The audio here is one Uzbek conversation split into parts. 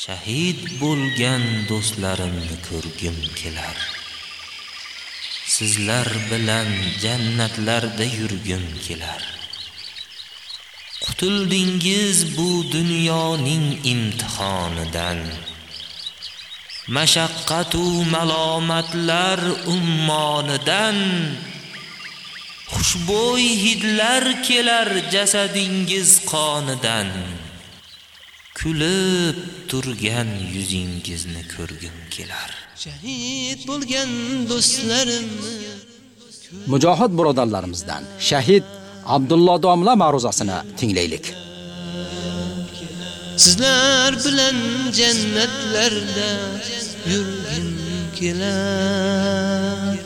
shahid bo'lgan do'stlarimni ko'rgim kelar. Sizlar bilan jannatlarda yurgim kelar. Qutuldingiz bu dunyoning imtihonidan. Mashaqqat malomatlar ummonidan. Xushbo'y hidlar kelar jasadingiz qonidan. Kulib turgan yuzingizni ko'rgim kelar shahid bo'lgan do'stlarimni mujohid birodarlarimizdan shahid Abdulloh domla ma'ruzasini tinglaylik. Sizlar bilan jannatlarda yurgim kelar,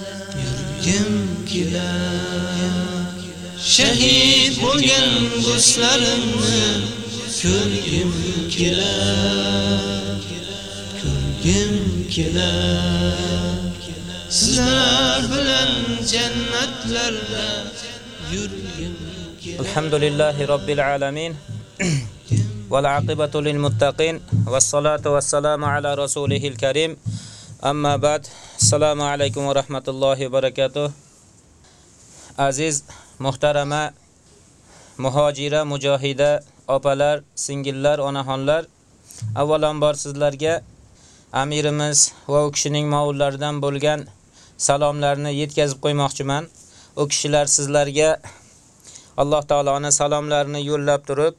yurgim kelar. Shahid bo'lgan do'stlarimni الحمد لله رب العالمين sizlar Rabbil والعاقبة للمتقين والصلاة والسلام على رسوله الكريم. أما بعد السلام عليكم ورحمة الله وبركاته. عزيز محترمة مهاجرة مجاهدة opalar, singillar, onaxonlar, avvalambor sizlarga amirimiz va u kishining maullaridan bo'lgan salomlarni yetkazib qo'ymoqchiman. u kishilar sizlarga Alloh taoloning salomlarini yo'llab turib,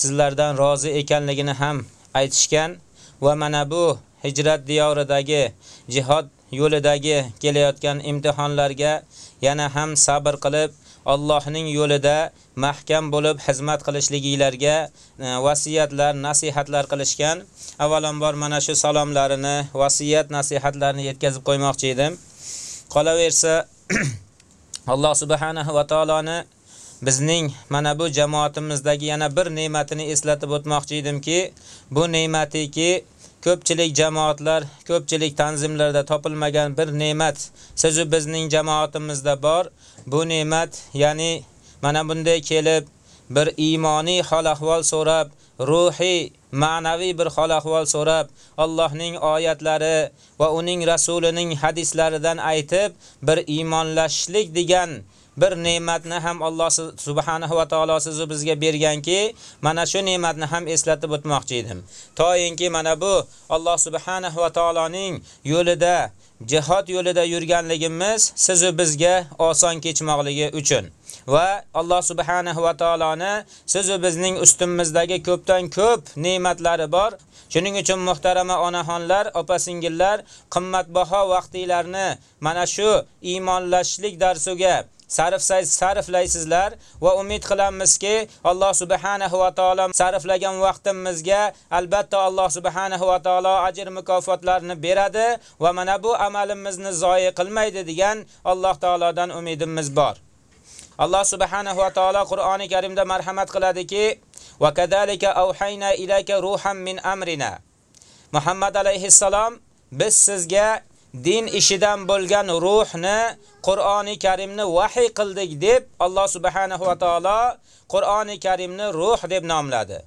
sizlardan rozi ekanligini ham aytishgan va mana bu hijrat diyoridagi jihad yo'lidagi kelayotgan imtihonlarga yana ham sabr qilib Allohning yo'lida mahkam bo'lib xizmat qilishligilarga e, vasiyatlar, nasihatlar qilishgan. Avvalambor mana shu salomlarini, vasiyat, nasihatlarini yetkazib qo'ymoqchi edim. Qolaversa Alloh subhanahu va taoloni bizning mana bu jamoatimizdagi yana bir ne'matini eslatib o'tmoqchi edimki, bu ne'matiki ko'pchilik jamoatlar, ko'pchilik tanzimlarda topilmagan bir ne'mat sizu bizning jamoatimizda bor. Bu ne'mat, ya'ni mana bunday kelib bir iymoniy hol ahvol so'rab, ruhiy ma'naviy bir hol ahvol so'rab, Allohning oyatlari va uning rasulining hadislaridan aytib, bir iymonlashlik degan bir ne'matni ham Alloh subhanahu va taolo sizni bizga berganki, mana shu ne'matni ham eslatib o'tmoqchi edim. Toyinki mana bu Alloh subhanahu va taoloning yo'lida, jihad yo'lida yurganligimiz sizni bizga oson kechmoqligi uchun. va Alloh subhanahu va taoloni sizu bizning ustimizdagi ko'pdan ko'p ne'matlari bor. Shuning uchun muhtarama onaxonlar, opa-singillar, qimmatbaho vaqtingizlarni mana shu iymonlashlik darsiga sarfsayz sarflaysizlar va umid qilamizki Alloh subhanahu va taolo sarflagan vaqtimizga albatta Alloh subhanahu va taolo ajr mukofotlarini beradi va mana bu amalimizni zoyi qilmaydi degan Alloh taolodan umidimiz bor. Alloh subhanahu va taolo Qur'oni Karimda marhamat qiladiki: "Va kadalika auhayna ilayka ruhan min amrina." Muhammad alayhissalom biz sizga din ishidan bo'lgan ruhni Qur'oni Karimni vahiy qildik deb Alloh subhanahu va taolo Qur'oni Karimni ruh deb nomladi.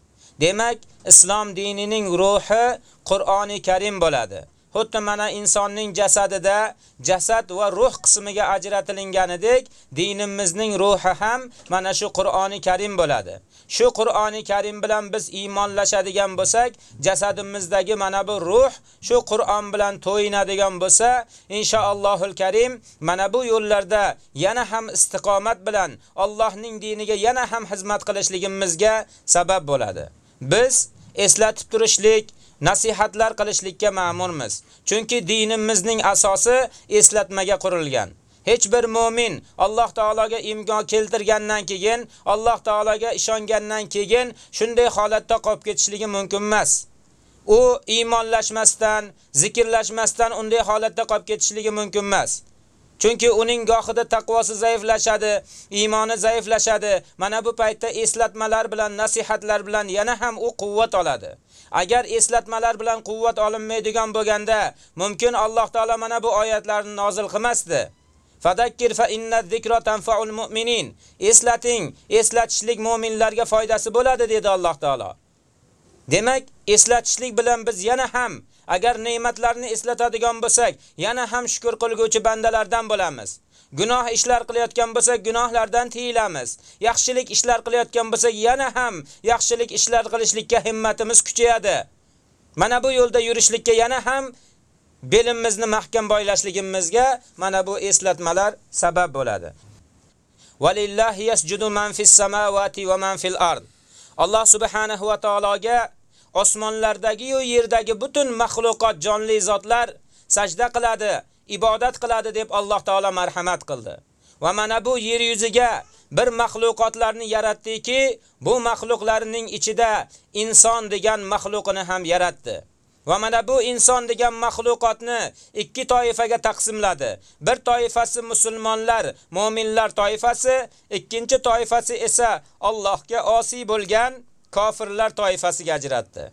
Demak, islom dinining ruhi Qur'oni Karim bo'ladi. Xuddi mana insonning jasadida jasad va ruh qismiga ajratilganidek, dinimizning ruhi ham mana shu Qur'oni Karim bo'ladi. Shu Qur'oni Karim bilan biz iymonlashadigan bo'lsak, jasadimizdagi mana bu ruh shu Qur'on bilan to'yinadigan bo'lsa, inshaallohul Karim mana bu yo'llarda yana ham istiqomat bilan Allohning diniga yana ham xizmat qilishligimizga sabab bo'ladi. Biz eslatib turishlik nasihatlar qilishlikka ma'murmiz. Chunki dinimizning asosi eslatmaga qurilgan. Hech bir mu'min Alloh taologa imkon keltirgandan keyin, Alloh taologa ishongandan keyin shunday holatda qolib ketishligi mumkin emas. U iymonlashmasdan, zikrlashmasdan unday holatda qolib ketishligi mumkin emas. Chunki uning gohida taqvosi zaiflashadi, iymoni zaiflashadi. Mana bu paytda eslatmalar bilan, nasihatlar bilan yana ham u quvvat oladi. Agar eslatmalar bilan quvvat olinmaydigan bo'lganda, mumkin Alloh taolo mana bu oyatlarni nozil qilmasdi. Fadakkir fa inna zikra tanfa'ul mu'minin. Eslating, eslatishlik mu'minlarga foydasi bo'ladi dedi Alloh taolo. Demak, eslatishlik bilan biz yana ham agar ne'matlarni eslatadigan bo'lsak, yana ham shukr qilguvchi bandalardan bo'lamiz. Gunoh ishlar qilayotgan bo'lsak, gunohlardan tiyilamiz. Yaxshilik ishlar qilayotgan bo'lsak, yana ham yaxshilik ishlar qilishlikka himmatimiz kuchayadi. Mana bu yo'lda yurishlikka yana ham belimizni mahkam boylashligimizga mana bu eslatmalar sabab bo'ladi. Walillahi yasjudu man fis samawati va man fil ard. Alloh subhanahu va taologa osmonlardagi yu yerdagi butun mahluqot jonli zotlar sajda qiladi, ibodat qiladi deb Alloh taolo marhamat qildi. Va mana bu yer yuziga bir mahluqotlarni yaratdiki, bu mahluqlarning ichida inson degan mahluqini ham yaratdi. Va mana bu inson degan mahluqotni ikki toifaga taqsimladi. Bir toifasi musulmonlar, mu'minlar toifasi, ikkinchi toifasi esa Allohga osi bo'lgan kofirlar toifasiga ajratdi.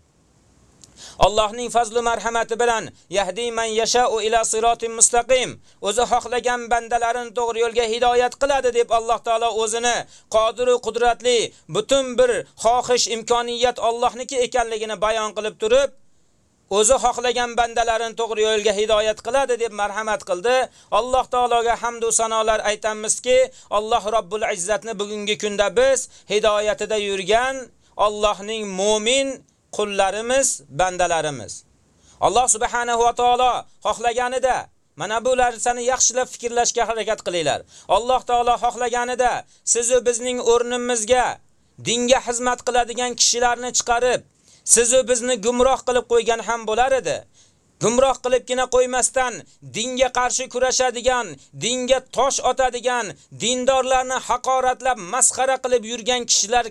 Allohning fazli marhamati bilan yahdi man yasha'u ila siratin mustaqim. O'zi xohlagan bandalarini to'g'ri yo'lga hidoyat qiladi deb Alloh taolo o'zini qodir va qudratli, butun bir xohish imkoniyat Allohniki ekanligini bayon qilib turib, o'zi xohlagan bandalarini to'g'ri yo'lga hidoyat qiladi deb marhamat qildi. Alloh taologa hamd va sanolar aytamizki, Alloh Robbul Izzatni bugungi kunda biz hidoyatida yurgan Allohning mu'min qullarimiz, bandalarimiz. Alloh subhanahu va taolo xohlaganida mana bu narsani yaxshilab fikrlashga harakat qilinglar. Alloh taolo xohlaganida siz va bizning o'rnimizga dinga xizmat qiladigan kishilarni chiqarib, siz va bizni gumroh qilib qo'ygan ham bo'lar edi. Gumroh qilibgina qo'ymasdan dinga qarshi kurashadigan, dinga tosh otadigan, dindorlarni haqoratlab masxara qilib yurgan kishilar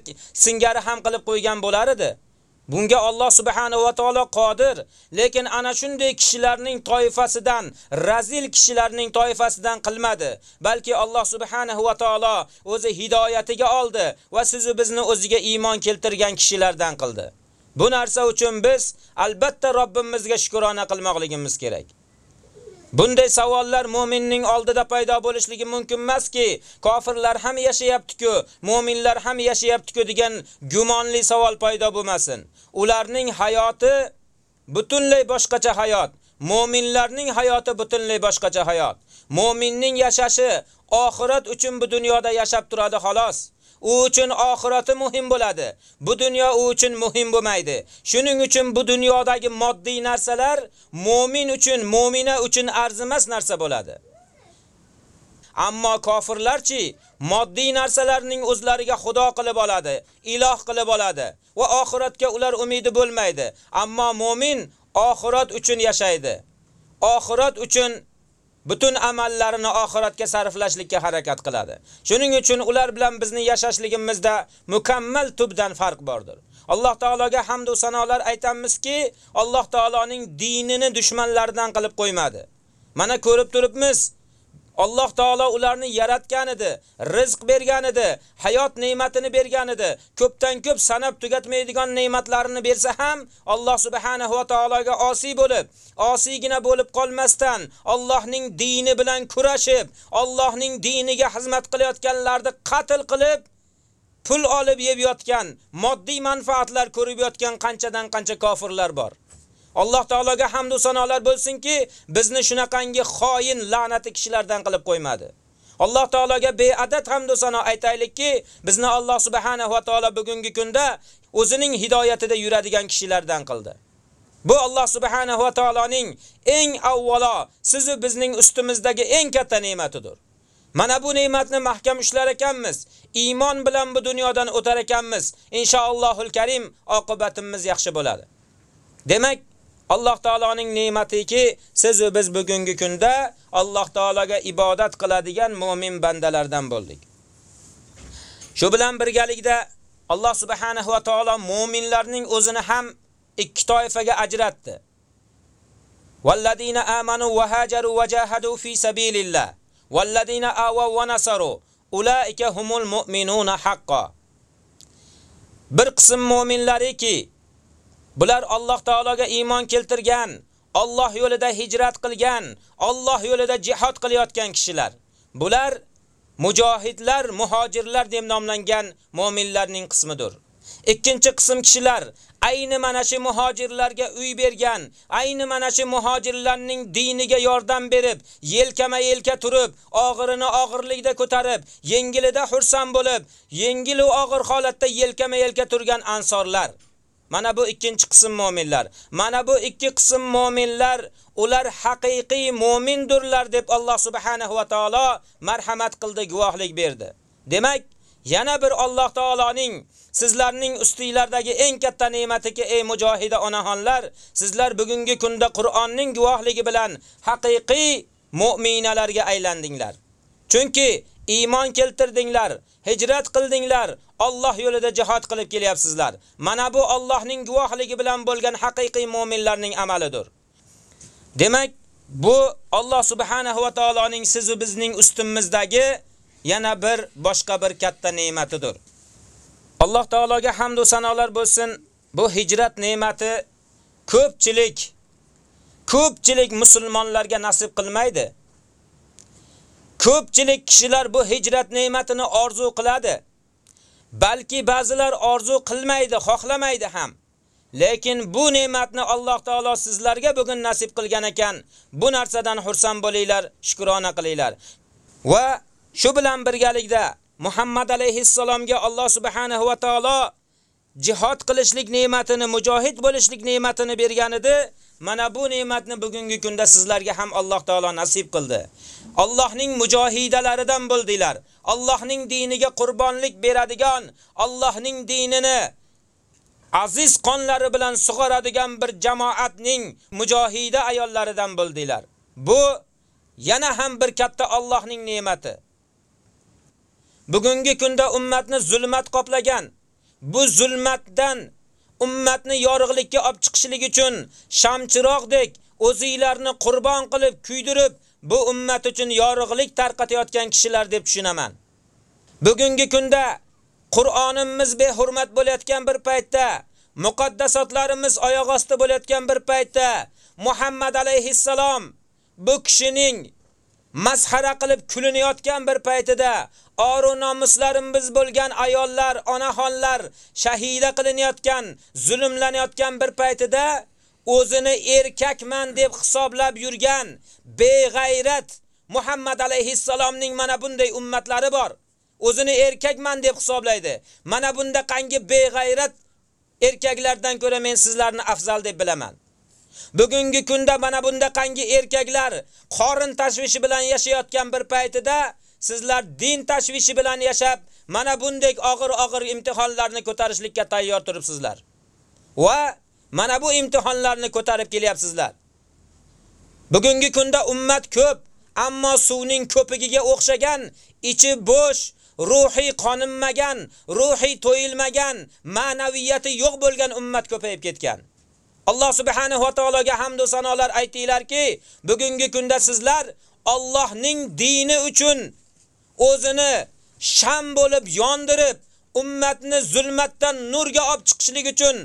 singari ham qilib qo'ygan bo'lar edi. Bunga Alloh subhanahu va taolo qodir, lekin ana shunday kishilarning toifasidan, razil kishilarning toifasidan qilmadi, balki Alloh subhanahu va taolo o'zi hidoyatiga oldi va sizni bizni o'ziga iymon keltirgan kishilardan qildi. Bu narsa uchun biz albatta Robbimizga shukrona qilmoqligimiz kerak. Bunday savollar mu'minning oldida paydo bo'lishligi mumkin emaski, kofirlar ham yashayapti-ku, mu'minlar ham yashayapti-ku degan gumonli savol paydo bo'lmasin. Ularning hayoti butunlay boshqacha hayot. Mu'minlarning hayoti butunlay boshqacha hayot. Mu'minning yashashi oxirat uchun bu dunyoda yashab turadi xolos. U uchun oxirati muhim bo'ladi. Bu dunyo u uchun muhim bo'lmaydi. Shuning uchun bu dunyodagi moddiy narsalar mu'min uchun, mu'mina uchun arzimas narsa bo'ladi. Ammo kofirlarchi moddiy narsalarning o'zlariga xudo qilib oladi, iloh qilib oladi va oxiratga ular umidi bo'lmaydi. Ammo mu'min oxirat uchun yashaydi. Oxirat uchun butun amallarini oxiratga sarflashlikka harakat qiladi. Shuning uchun ular bilan bizni yashashligimizda mukammal tubdan farq bordir. Alloh taologa hamd va sanolar aytamizki, Alloh taoloning dinini dushmanlardan qilib qo'ymadi. Mana ko'rib turibmiz, Alloh taolo ularni yaratgan edi, rizq bergan edi, hayot ne'matini bergan edi. Ko'pdan ko'p sanab tugatmaydigan ne'matlarini bersa ham Alloh subhanahu va taologa osiy bo'lib, osiygina bo'lib qolmasdan Allohning dini bilan kurashib, Allohning diniga xizmat qilayotganlarni qatl qilib pul olib yeb yotgan, moddiy manfaatlar ko'rib yotgan qanchadan qancha kofirlar bor. Alloh taologa hamd va sanolar bo'lsinki, bizni shunaqangi xoin, la'nati kishilardan qilib qo'ymadi. Alloh taologa beadad hamd va sano aytaylikki, bizni Alloh subhanahu va taolo bugungi kunda o'zining hidoyatida yuradigan kishilardan qildi. Bu Alloh subhanahu va taoloning eng avvalo sizni bizning ustimizdagi eng katta ne'matidir. Mana bu ne'matni mahkam ushlar ekanmiz. Iymon bilan bu dunyodan o'tar ekanmiz. Inshaallohul Karim oqibatimiz yaxshi bo'ladi. Demak, Alloh taoloning ne'matiki, siz va biz bugungi kunda Alloh taolaga ibodat qiladigan mu'min bandalardan bo'ldik. Shu bilan birgalikda Alloh subhanahu va taolo mu'minlarning o'zini ham ikki toifaga ajratdi. Valladina amanu va hajaru va jahadu fi sabilillah. Valladina awaw va nasaru. Ulaika humul mu'minuna haqqo. Bir qism mu'minlariki Bular Alloh taologa iymon keltirgan, Alloh yo'lida hijrat qilgan, Alloh yo'lida jihad qilayotgan kishilar. Bular mujohidlar, muhojirlar deb nomlangan mu'minlarning qismidir. Ikkinchi qism kishilar ayni mana shu muhojirlarga uy bergan, ayni mana shu muhojirlarning diniga yordam berib, yelkama-yelka turib, og'irini og'irlikda ko'tarib, yengilida xursand bo'lib, yengil va og'ir holatda yelkama-yelka turgan ansorlar. Mana bu ikkinchi qism mu'minlar. Mana bu ikki qism mu'minlar ular haqiqiy mu'mindurlar deb Alloh subhanahu va taolo marhamat qildi, guvohlik berdi. Demak, yana bir Alloh taoloning sizlarning ustinglardagi eng katta ne'matiki ey mujohida onaxonlar, sizlar bugungi kunda Qur'onning guvohligi bilan haqiqiy mu'minalarga aylandinglar. Chunki iymon keltirdinglar, hijrat qildinglar, Alloh yo'lida jihad qilib kelyapsizlar. Mana bu Allohning guvohligi bilan bo'lgan haqiqiy mu'minlarning amalidir. Demak, bu Alloh subhanahu va taoloning siz va bizning ustimizdagi yana bir boshqa bir katta ne'matidir. Alloh taologa hamd va sanolar bo'lsin. Bu hijrat ne'mati ko'pchilik ko'pchilik musulmonlarga nasib qilmaydi. Ko'pchilik kishilar bu hijrat ne'matini orzu qiladi. Balki ba'zilar orzu qilmaydi, xohlamaydi ham. Lekin bu ne'matni Alloh taolo sizlarga bugun nasib qilgan ekan, bu narsadan xursand bo'linglar, shukrona qilinglar. Va shu bilan birgalikda Muhammad alayhissalomga Alloh subhanahu va taolo jihad qilishlik ne'matini, mujohid bo'lishlik ne'matini bergan edi. Mana bu ne'matni bugungi kunda sizlarga ham Alloh taolo nasib qildi. Allohning mujohidalaridan bo'ldilar. Allohning diniga qurbonlik beradigan, Allohning dinini aziz qonlari bilan sug'oradigan bir jamoatning mujohida ayollaridan bo'ldilar. Bu yana ham bir katta Allohning ne'mati. Bugungi kunda ummatni zulmat qoplagan, bu zulmatdan ummatni yorug'likka olib chiqishlik uchun shamchiroqdek o'zinglarni qurbon qilib, kuydirib, bu ummat uchun yorug'lik tarqatayotgan kishilar deb tushunaman. Bugungi kunda Qur'onimiz behurmat bo'layotgan bir paytda, muqaddasotlarimiz oyoq osti bo'layotgan bir paytda Muhammad alayhissalom bu kishining masxara qilib kulinayotgan bir paytida oru nomuslarimiz bo'lgan ayollar, onaxonlar shahida qilinayotgan, zulmlanayotgan bir paytida o'zini erkakman deb hisoblab yurgan beg'ayrat Muhammad alayhissalomning mana bunday ummatlari bor. O'zini erkakman deb hisoblaydi. Mana bunda qangi beg'ayrat erkaklardan ko'ra men sizlarni afzal deb bilaman. Bugungi kunda mana bunda qangi erkaklar qorin tashvishi bilan yashayotgan bir paytida sizlar din tashvishi bilan yashab, mana bundek og'ir-og'ir imtihonlarni ko'tarishlikka tayyor turibsizlar. Va mana bu imtihonlarni ko'tarib kelyapsizlar. Bugungi kunda ummat ko'p, ammo suvning ko'pigiga o'xshagan, ichi bo'sh, ruhiy qoninmagan, ruhiy to'yilmagan, ma'naviyati yo'q bo'lgan ummat ko'payib ketgan. Alloh subhanahu va taologa hamd va sanolar aytinglarki, bugungi kunda sizlar Allohning dini uchun o'zini sham bo'lib yondirib, ummatni zulmatdan nurga olib chiqishlik uchun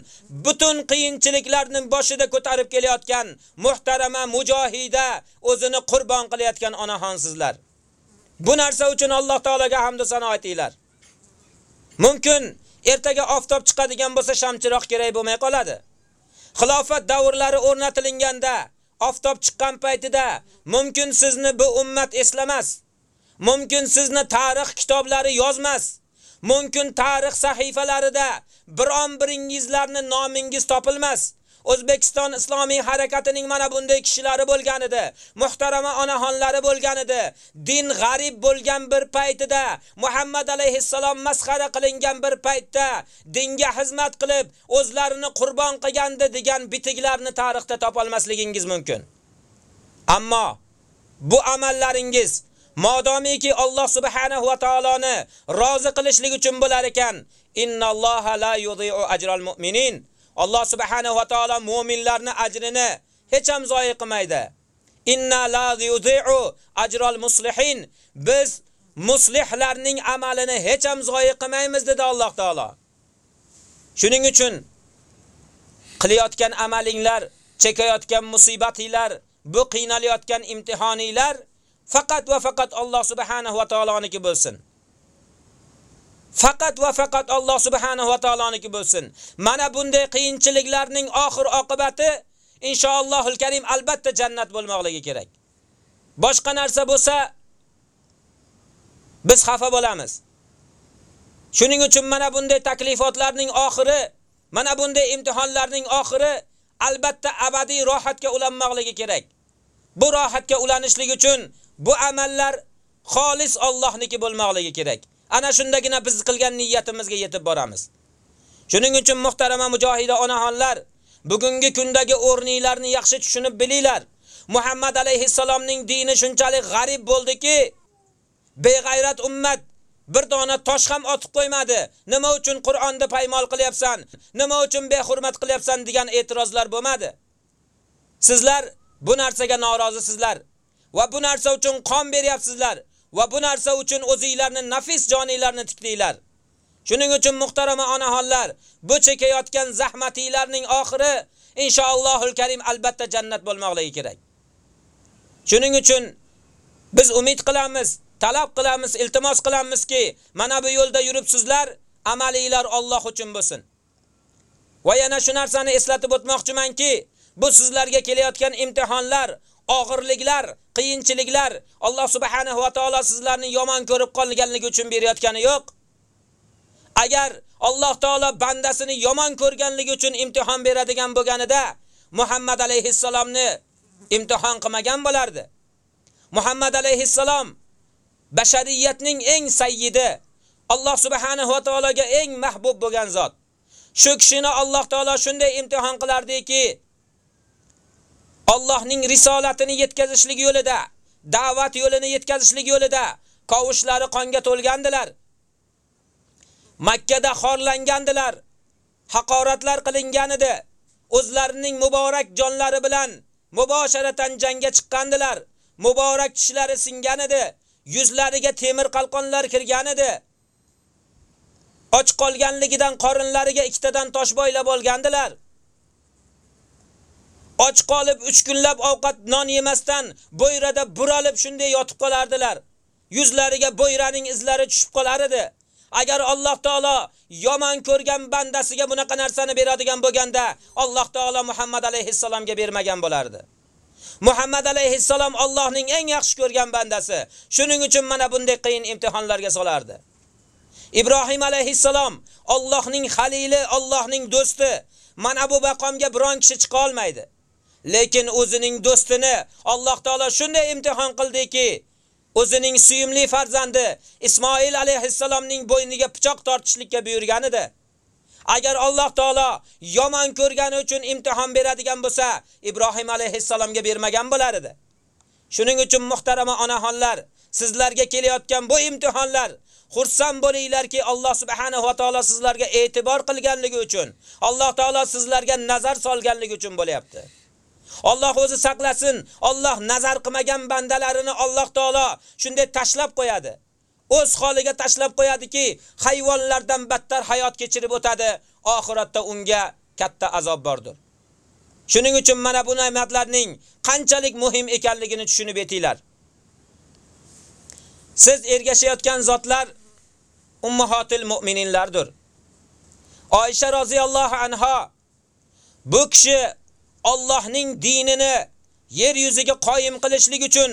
butun qiyinchiliklarning boshida ko'tarib kelayotgan muhtarama mujohida o'zini qurbon qilayotgan onaxonsizlar. Bu narsa uchun Alloh taolaga hamd va sano aytinglar. Mumkin ertaga oftob chiqadigan bo'lsa shamchiroq kerak bo'lmay qoladi. Xilofat davrlari o'rnatilganda oftob chiqqan paytida mumkin sizni bu ummat eslamas. Mumkin sizni tarix kitoblari yozmas. Mumkin tarix sahifalarida biron biringizlarni nomingiz topilmas. O'zbekiston Islomiy harakatining mana bunday kishilari bo'lgan edi. Muhtarama onaxonlari bo'lgan edi. Din g'arib bo'lgan bir paytida, Muhammad alayhissalom masxara qilingan bir paytda dinga xizmat qilib, o'zlarini qurbon qilgandi degan bitiglarni tarixda topolmasligingiz mumkin. Ammo bu amallaringiz Modomiki Alloh subhanahu va taoloni rozi qilishlik uchun bo'lar ekan, innalloha la yudhi'u ajral mu'minin. Alloh subhanahu va taolo mu'minlarni ajrini hech ham zoyi qilmaydi. Inna la yudhi'u ajral muslihin. Biz muslihlarning amalini hech ham zoyi qilmaymiz dedi Alloh taolo. Shuning uchun qilayotgan amalinglar, chekayotgan musibatinglar, bu qiynalayotgan imtihoninglar faqat va faqat Alloh subhanahu va taoloniki bo'lsin. faqat va faqat Alloh subhanahu va taoloniki bo'lsin. Mana bunday qiyinchiliklarning oxir oqibati inshaallohul karim albatta jannat bo'lmoqligi kerak. Boshqa narsa bo'lsa biz xafa bo'lamiz. Shuning uchun mana bunday taklifotlarning oxiri, mana bunday imtihonlarning oxiri albatta abadiy rohatga ulanmoqligi kerak. Bu rohatga ulanishlik uchun bu amallar xolis Allohniki bo'lmoqligi kerak. Ana shundagina biz qilgan niyatimizga yetib boramiz. Shuning uchun muhtarama mujohida onaxonlar, bugungi kundagi o'rninglarni yaxshi tushunib bilinglar. Muhammad alayhi salomning dini shunchalik g'arib bo'ldiki, beg'ayrat ummat bir dona tosh ham otib qo'ymadi. Nima uchun Qur'onda paymol qilyapsan? Nima uchun behurmat qilyapsan degan e'tirozlar bo'lmadi. Sizlar bu narsaga norozisizlar va bu narsa uchun qon beryapsizlar va bu narsa uchun o'zingizlarni nafis joninglarni tikdinglar. Shuning uchun muhtarama onaxonlar, bu chekayotgan zahmatinglarning oxiri inshaallohul karim albatta jannat bo'lmoqligi kerak. Shuning uchun biz umid qilamiz, talab qilamiz, iltimos qilamizki, mana bu yo'lda yuribsizlar, amalinglar Alloh uchun bo'lsin. Va yana shu narsani eslatib o'tmoqchimanki, bu sizlarga kelayotgan imtihonlar, og'irliklar, qiyinchiliklar Alloh subhanahu va taolo sizlarni yomon ko'rib qolganligi uchun berayotgani yo'q. Agar Alloh taolo bandasini yomon ko'rganligi uchun imtihon beradigan bo'lganida Muhammad alayhissalomni imtihon qilmagan bo'lardi. Muhammad alayhissalom bashariyatning eng sayyidi, Alloh subhanahu va taologa eng mahbub bo'lgan zot. Shu kishini Alloh taolo shunday imtihon qilardiki, Allohning risolatini yetkazishlik yo'lida, da'vat yo'lini yetkazishlik yo'lida qovushlari qonga to'lgandilar. Makka da xorlangandilar. Haqoratlar qilingan edi. O'zlarining muborak jonlari bilan mubosharatan jangga chiqqandilar. Muborak tishlari singan edi. Yuzlariga temir qalqonlar kirgan edi. Och qolganligidan qorinlariga ikkitadan tosh boylab olgandilar. Och qolib 3 kunlab ovqat non yemasdan bo'yrada buralib shunday yotib qolardilar. Yuzlariga bo'yraning izlari tushib qolar edi. Agar Alloh taolo yomon ko'rgan bandasiga bunaqa narsani beradigan bo'lganda, Alloh taolo Muhammad alayhissalomga bermagan bo'lardi. Muhammad alayhissalom Allohning eng yaxshi ko'rgan bandasi. Shuning uchun mana bunday qiyin imtihonlarga solardi. Ibrohim alayhissalom Allohning xalili, Allohning do'sti. Mana bu maqomga biron kishi chiqa olmaydi. Lekin o'zining do'stini Alloh taolo shunday imtihon qildiki, o'zining suyumli farzandi Ismoil alayhissalomning bo'yniga pichoq tortishlikka buyurgan edi. Agar Alloh taolo yomon ko'rgani uchun imtihon beradigan bo'lsa, Ibrohim alayhissalomga bermagan bo'lar edi. Shuning uchun muhtarama onaxonlar, sizlarga kelayotgan bu imtihonlar xursand bo'linglarki, Alloh subhanahu va taolo sizlarga e'tibor qilganligi uchun, Alloh taolo sizlarga nazar solganligi uchun bo'lyapti. Alloh o'zi saqlasin. Alloh nazar qilmagan bandalarini Alloh taolo shunday tashlab qo'yadi. O'z holiga tashlab qo'yadiki, hayvonlardan battar hayot kechirib o'tadi. Oxiratda unga katta azob bordir. Shuning uchun mana bu ne'matlarning qanchalik muhim ekanligini tushunib yetinglar. Siz ergashayotgan zotlar ummahatil mu'mininlardir. Oysha roziyallohu anha bu kishi Allohning dinini yer yuziga qoyim qilishlik uchun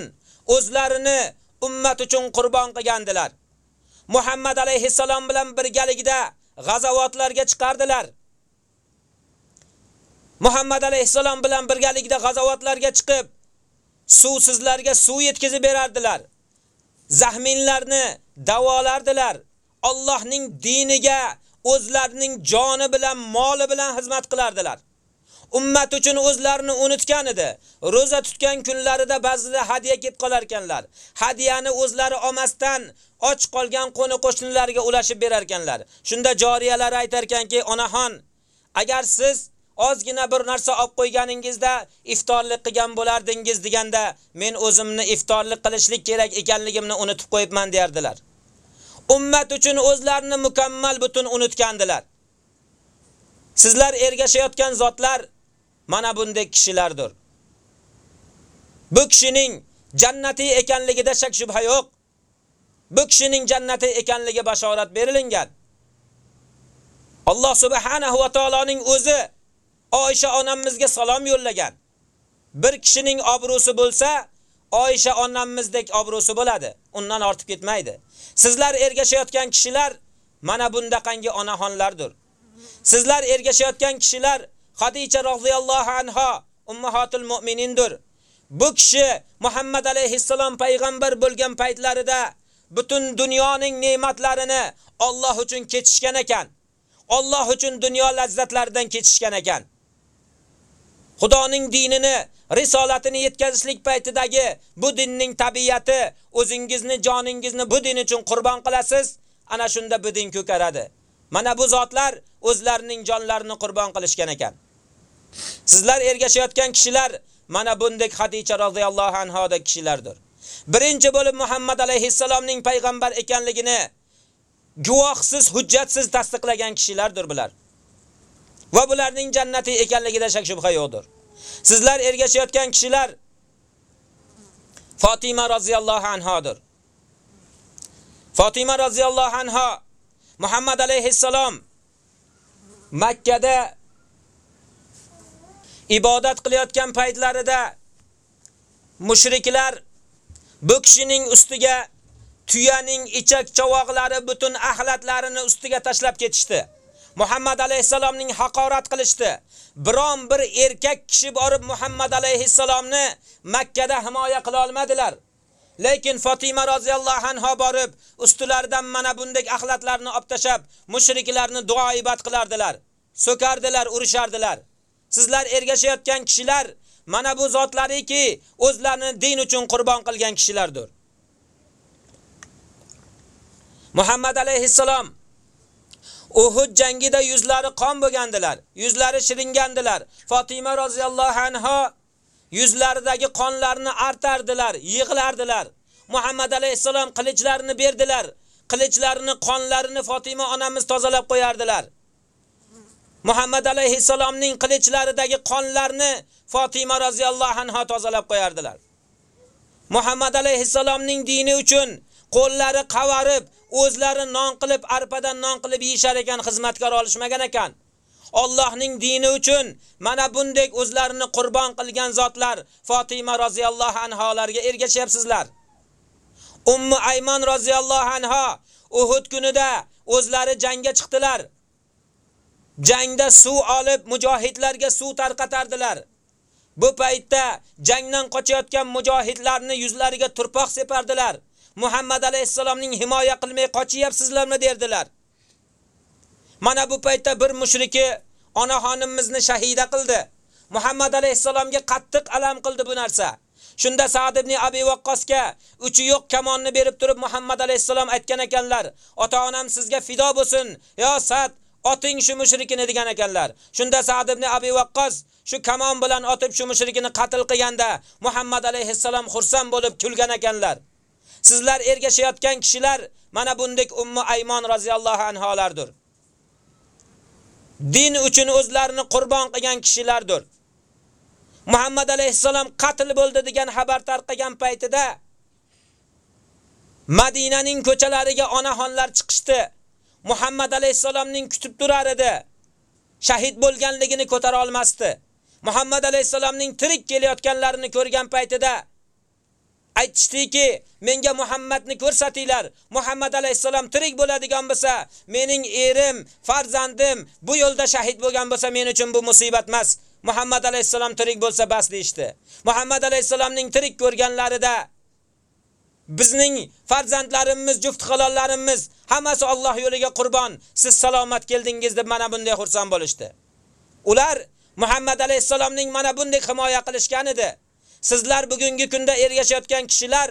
o'zlarini ummat uchun qurbon qilgandilar. Muhammad alayhisalom bilan birgalikda g'azavotlarga chiqardilar. Muhammad alayhisalom bilan birgalikda g'azavotlarga chiqib, suvsizlarga suv yetkazib berardilar. Zahminlarni davolardilar. Allohning diniga o'zlarining joni bilan, moli bilan xizmat qilardilar. Ummat uchun o'zlarini unutgan edi. Roza tutgan kunlarida ba'zida hadiya kelib qolar ekanlar. Hadiyani o'zlari olmasdan och qolgan qo'ni qo'shnilarga ulashib berar ekanlar. Shunda joriyalar aytar ekanki, "Onaxon, agar siz ozgina bir narsa olib qo'yganingizda iftorlik qilgan bo'lardingiz" deganda, men o'zimni iftorlik qilishlik kerak ekanligimni unutib qo'yibman derdilar. Ummat uchun o'zlarini mukammal butun unutgandilar. Sizlar ergashayotgan zotlar mana bunday kishilardir. Bu kishining jannati ekanligida shak shubha yo'q. bu kishining jannati ekanligi bashorat berilingan. Alloh subhanahu va taoloning o'zi Oysha onamizga salom yo'llagan. Bir kishining obro'si bo'lsa, Oysha onamizdek obro'si bo'ladi. Undan ortib ketmaydi. Sizlar ergashayotgan kishilar mana bundaqangi onaxonlardir. Sizlar ergashayotgan kishilar Хадича roziyallohu anha ummahatul mu'minindir. Bu kishi Muhammad alayhissalom payg'ambar bo'lgan paytlarida butun dunyoning ne'matlarini Alloh uchun kechishgan ekan. Alloh uchun dunyo lazzatlaridan kechishgan ekan. Xudoning dinini, risolatini yetkazishlik paytidagi bu dinning tabiati o'zingizni, joningizni bu din uchun qurbon qilasiz, ana shunda bu din ko'karadi. Mana bu zotlar o'zlarining jonlarini qurbon qilishgan ekan. Sizlar ergashayotgan kishilar mana bundek Xadija roziyallohu anhoda kishilardir. Birinchi bo'lib Muhammad alayhissalomning payg'ambar ekanligini guvohsiz, hujjatsiz tasdiqlagan kishilardir bular. Va bularning jannati ekanligida shak shubha yo'qdir. Sizlar ergashayotgan kishilar Fatima roziyallohu anhodir. Fatima roziyallohu anha Muhammad alayhissalom Makka da ibodat qilayotgan paytlarida mushriklar bu kishining ustiga tuyaning ichak chavoqlari butun axlatlarini ustiga tashlab ketishdi. Muhammad alayhisalomning haqorat qilishdi. Biron bir erkak kishi borib Muhammad alayhisalomni Makka da himoya qila olmadilar. Lekin Fatima roziyallohu anha borib ustilaridan mana bunday axlatlarni olib tashab, mushriklarni duo ibat qilardilar. So'kardilar, urishardilar. Sizlar ergashayotgan kishilar mana bu zotlariki o'zlarini din uchun qurbon qilgan kishilardir. Muhammad alayhissalom Uhud jangida yuzlari qon bo'lgandilar, yuzlari shiringandilar. Fatima roziyallohu anha yuzlaridagi qonlarni artardilar, yig'lardilar. Muhammad alayhissalom qilichlarini berdilar. Qilichlarini, qonlarini Fatima onamiz tozalab qo'yardilar. Muhammad alayhissalomning qilichlaridagi qonlarni Fatima roziyallohu anha tozalab qo'yardilar. Muhammad alayhissalomning dini uchun qo'llari qavarib, o'zlari non qilib, arpadan non qilib yeyishar ekan, xizmatkor olishmagan ekan. Allohning dini uchun mana bundek o'zlarini qurbon qilgan zotlar Fatima roziyallohu anholarga ergashyapsizlar. Ummu Ayman roziyallohu anha Uhud kunida o'zlari jangga chiqdilar. Jangda suv olib mujohidlarga suv tarqatardilar. Bu paytda jangdan qochayotgan mujohidlarni yuzlariga turpoq separdilar. Muhammad alayhisalomning himoya qilmay qochyapsizlarmi derdilar. Mana bu paytda bir mushriki onaxonimizni shahida qildi. Muhammad alayhisalomga qattiq alam qildi bu narsa. Shunda Sa'd ibn Abi Waqqosga uchi yo'q kamonni berib turib Muhammad alayhisalom aytgan ekanlar: "Ota-onam sizga fido bo'lsin, yo Sa'd, oting shu mushrikini degan ekanlar. Shunda Sa'd ibn Abi Waqqas shu kamon bilan otib shu mushrikini qatl qilganda Muhammad alayhisalom xursand bo'lib kulgan ekanlar. Sizlar ergashayotgan kishilar mana bundek Ummu Aymon roziyallohu anholardir. Din uchun o'zlarini qurbon qilgan kishilardir. Muhammad alayhisalom qatl bo'ldi degan xabar tarqagan paytida Madinaning ko'chalariga onaxonlar chiqishdi. Muhammad alayhisolamning kutib turar edi. Shahid bo'lganligini ko'tara olmasdi. Muhammad alayhisolamning tirik kelayotganlarini ko'rgan paytida aytishdiki, menga Muhammadni ko'rsatinglar. Muhammad alayhisolam tirik bo'ladigan bo'lsa, mening erim, farzandim bu yo'lda shahid bo'lgan bo'lsa, men uchun bu musibat emas. Muhammad alayhisolam tirik bo'lsa bas deyshti. Muhammad alayhisolamning tirik ko'rganlarida bizning farzandlarimiz, juft halollarimiz hammasi Alloh yo'liga qurbon. Siz salomat keldingiz deb mana bunday xursand bo'lishdi. Ular Muhammad alayhisalomning mana bunday himoya qilishgan edi. Sizlar bugungi kunda ergashayotgan kishilar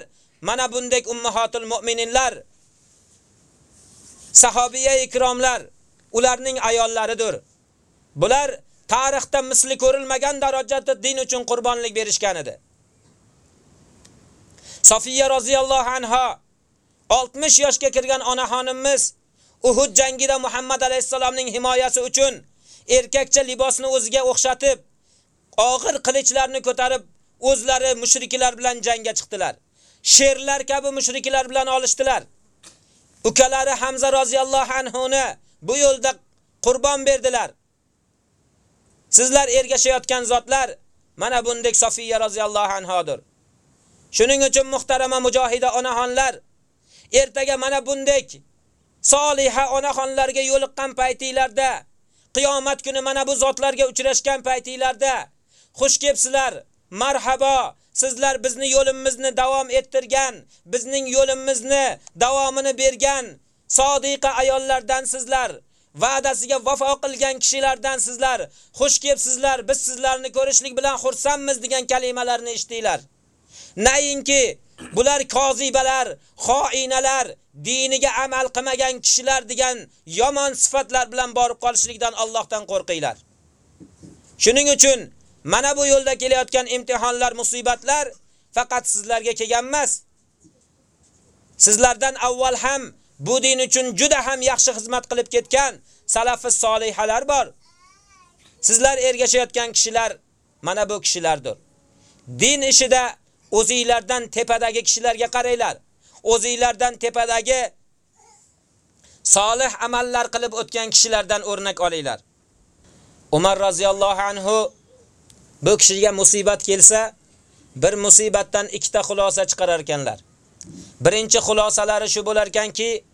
mana bunday ummahatul mu'mininlar sahobiya ikromlar ularning ayollaridir. Bular tarixda misli ko'rilmagan darajada din uchun qurbonlik berishgan edi. Safiya roziyallohu anha 60 yoshga kirgan onaxonimiz Uhud jangida Muhammad alayhisalomning himoyasi uchun erkakcha libosni o'ziga o'xshatib, og'ir qilichlarni ko'tarib o'zlari mushriklar bilan jangga chiqdilar. Sherlar kabi mushriklar bilan olishdilar. ukalari Hamza roziyallohu anhu ni bu yo'lda qurbon berdilar. Sizlar ergashayotgan zotlar mana bundek Sofiya roziyallohu anhodir. Shuning uchun muhtarama mujohida onaxonlar ertaga mana bundek soliha onaxonlarga yo'liqqan paytinglarda, qiyomat kuni mana bu zotlarga uchrashgan paytinglarda xush kelibsizlar, marhabo, sizlar bizni yo'limizni davom ettirgan, bizning yo'limizni davomini bergan sodiqa ayollardan sizlar. va'dasiga vafo qilgan kishilardan sizlar xush kelibsizlar biz sizlarni ko'rishlik bilan xursandmiz degan kalimalarni eshitdinglar Nayinki bular kozibalar, xoinalar, diniga amal qilmagan kishilar degan yomon sifatlar bilan borib qolishlikdan Allohdan qo'rqinglar. Shuning uchun mana bu yo'lda kelayotgan imtihonlar, musibatlar faqat sizlarga kelgan emas. Sizlardan avval ham bu din uchun juda ham yaxshi xizmat qilib ketgan salafi solihalar bor. Sizlar ergashayotgan kishilar mana bu kishilardir. Din ishida O'zingizlardan tepadagi kishilarga qaranglar. O'zingizlardan tepadagi solih amallar qilib o'tgan kishilardan o'rnak olinglar. Umar roziyallohu anhu bu kishiga musibat kelsa, bir musibatdan ikkita xulosa chiqarar ekanlar. Birinchi xulosalari shu bo'lar ekanki,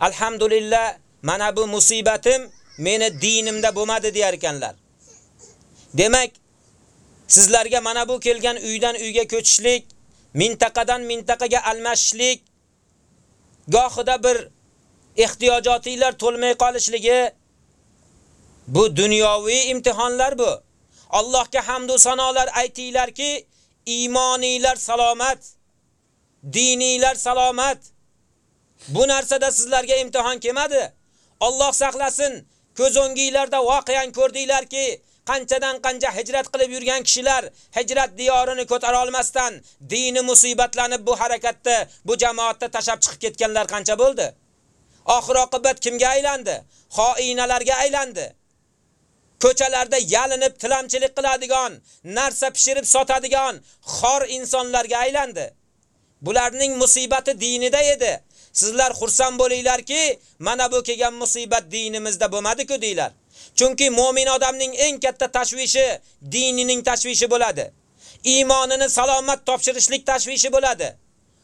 alhamdulillah, mana bu musibatim meni dinimda bo'lmadi deyar ekanlar. Demak, Sizlarga mana bu kelgan uydan uyga ko'chishlik, mintaqadan mintaqaga almashishlik, gohida bir ehtiyojotinglar to'lmay qolishligi bu dunyoviy imtihonlar bu. Allohga hamd va sanolar aytinglarki, iymoniylar salomat, diniylar salomat. Bu narsada sizlarga imtihon kelmadi. Alloh saqlasin. Ko'z o'ngingizlarda voqean ko'rdinglarki, qanchadan qancha hijrat qilib yurgan kishilar hijrat diyorini ko'tara olmasdan dini musibatlanib bu harakatda, bu jamoatda tashab chiqib ketganlar qancha bo'ldi? Oxir oqibat kimga aylandi? Xoinalarga aylandi. Ko'chalarda yalinib tilamchilik qiladigan, narsa pishirib sotadigan xor insonlarga aylandi. Bularning musibati dinida edi. Sizlar xursand bo'linglarki, mana bu kelgan musibat dinimizda bo'lmadi-ku deylar. Chunki mu'min odamning eng katta tashvishi dinining tashvishi bo'ladi. Iymonini salomat topshirishlik tashvishi bo'ladi.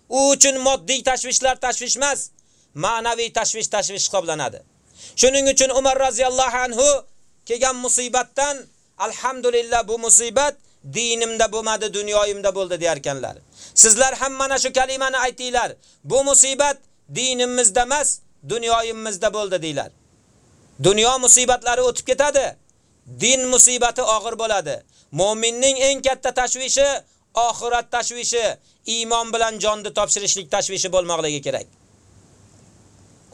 U uchun moddiy tashvishlar tashvish emas, ma'naviy tashvish tashvish hisoblanadi. Shuning uchun Umar raziyallohu anhu kelgan musibatdan alhamdulillah bu musibat dinimda bo'lmadi, dunyoyimda bo'ldi deyarkanlar. Sizlar ham mana shu kalimani aytinglar. Bu musibat dinimizda emas, dunyoyimizda bo'ldi deylar. Dunyo musibatlari o'tib ketadi. Din musibati og'ir bo'ladi. Mu'minning eng katta tashvishi oxirat tashvishi, iymon bilan jonni topshirishlik tashvishi bo'lmoqligi kerak.